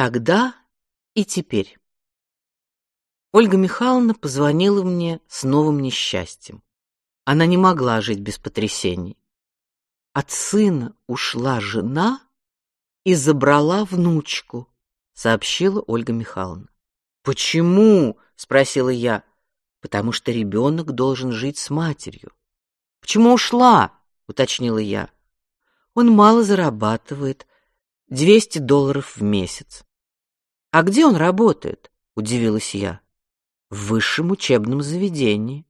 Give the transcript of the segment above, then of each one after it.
Тогда и теперь. Ольга Михайловна позвонила мне с новым несчастьем. Она не могла жить без потрясений. От сына ушла жена и забрала внучку, сообщила Ольга Михайловна. Почему? спросила я. Потому что ребенок должен жить с матерью. Почему ушла? уточнила я. Он мало зарабатывает, 200 долларов в месяц. А где он работает? удивилась я. В высшем учебном заведении.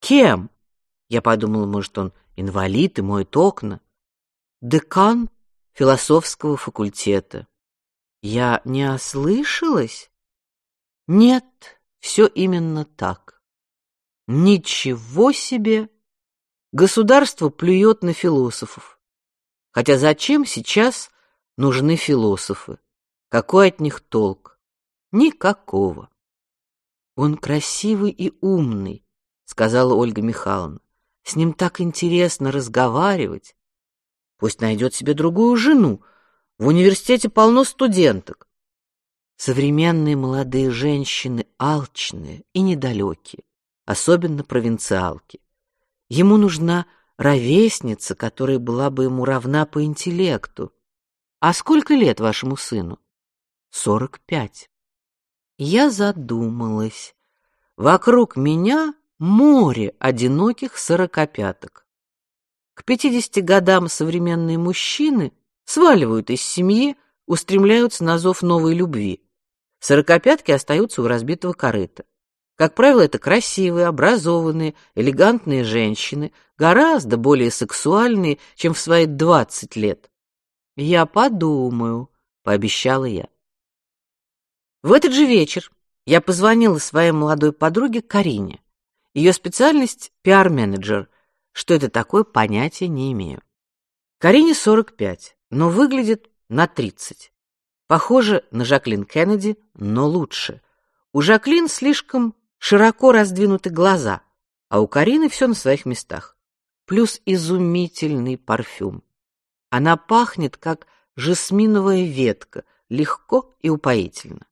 Кем? Я подумала, может, он инвалид и моет окна. Декан философского факультета. Я не ослышалась? Нет, все именно так. Ничего себе! Государство плюет на философов. Хотя зачем сейчас нужны философы? Какой от них толк? Никакого. Он красивый и умный, сказала Ольга Михайловна. С ним так интересно разговаривать. Пусть найдет себе другую жену. В университете полно студенток. Современные молодые женщины алчные и недалекие, особенно провинциалки. Ему нужна ровесница, которая была бы ему равна по интеллекту. А сколько лет вашему сыну? Сорок пять. Я задумалась. Вокруг меня море одиноких сорокопяток. К пятидесяти годам современные мужчины сваливают из семьи, устремляются на зов новой любви. Сорокопятки остаются у разбитого корыта. Как правило, это красивые, образованные, элегантные женщины, гораздо более сексуальные, чем в свои двадцать лет. Я подумаю, пообещала я. В этот же вечер я позвонила своей молодой подруге Карине. Ее специальность пиар-менеджер. Что это такое, понятия не имею. Карине 45, но выглядит на 30. Похоже на Жаклин Кеннеди, но лучше. У Жаклин слишком широко раздвинуты глаза, а у Карины все на своих местах. Плюс изумительный парфюм. Она пахнет как жасминовая ветка, легко и упоительно.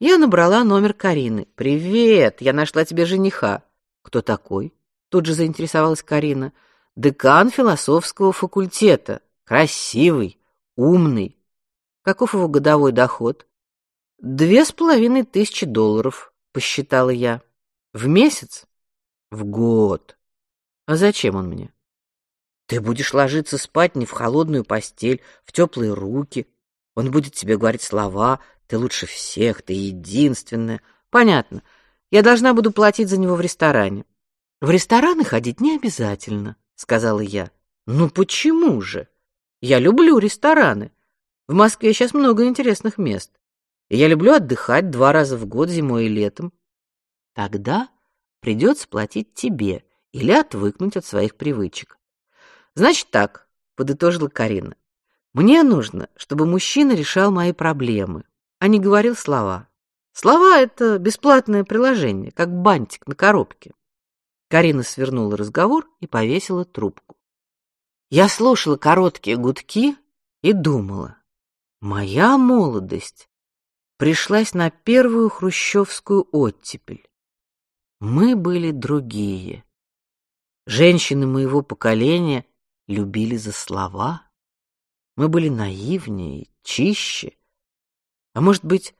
Я набрала номер Карины. Привет, я нашла тебе жениха. Кто такой? Тут же заинтересовалась Карина. Декан философского факультета. Красивый, умный. Каков его годовой доход? Две с половиной тысячи долларов, посчитала я. В месяц? В год. А зачем он мне? Ты будешь ложиться спать не в холодную постель, в теплые руки. Он будет тебе говорить слова, ты лучше всех, ты единственная. Понятно. Я должна буду платить за него в ресторане. В рестораны ходить не обязательно, сказала я. Ну почему же? Я люблю рестораны. В Москве сейчас много интересных мест. И я люблю отдыхать два раза в год зимой и летом. Тогда придется платить тебе или отвыкнуть от своих привычек. Значит так, подытожила Карина. Мне нужно, чтобы мужчина решал мои проблемы, а не говорил слова. Слова это бесплатное приложение, как бантик на коробке. Карина свернула разговор и повесила трубку. Я слушала короткие гудки и думала: моя молодость пришлась на первую хрущевскую оттепель. Мы были другие. Женщины моего поколения любили за слова. Мы были наивнее, чище а может быть,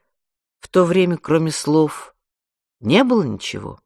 в то время, кроме слов, не было ничего?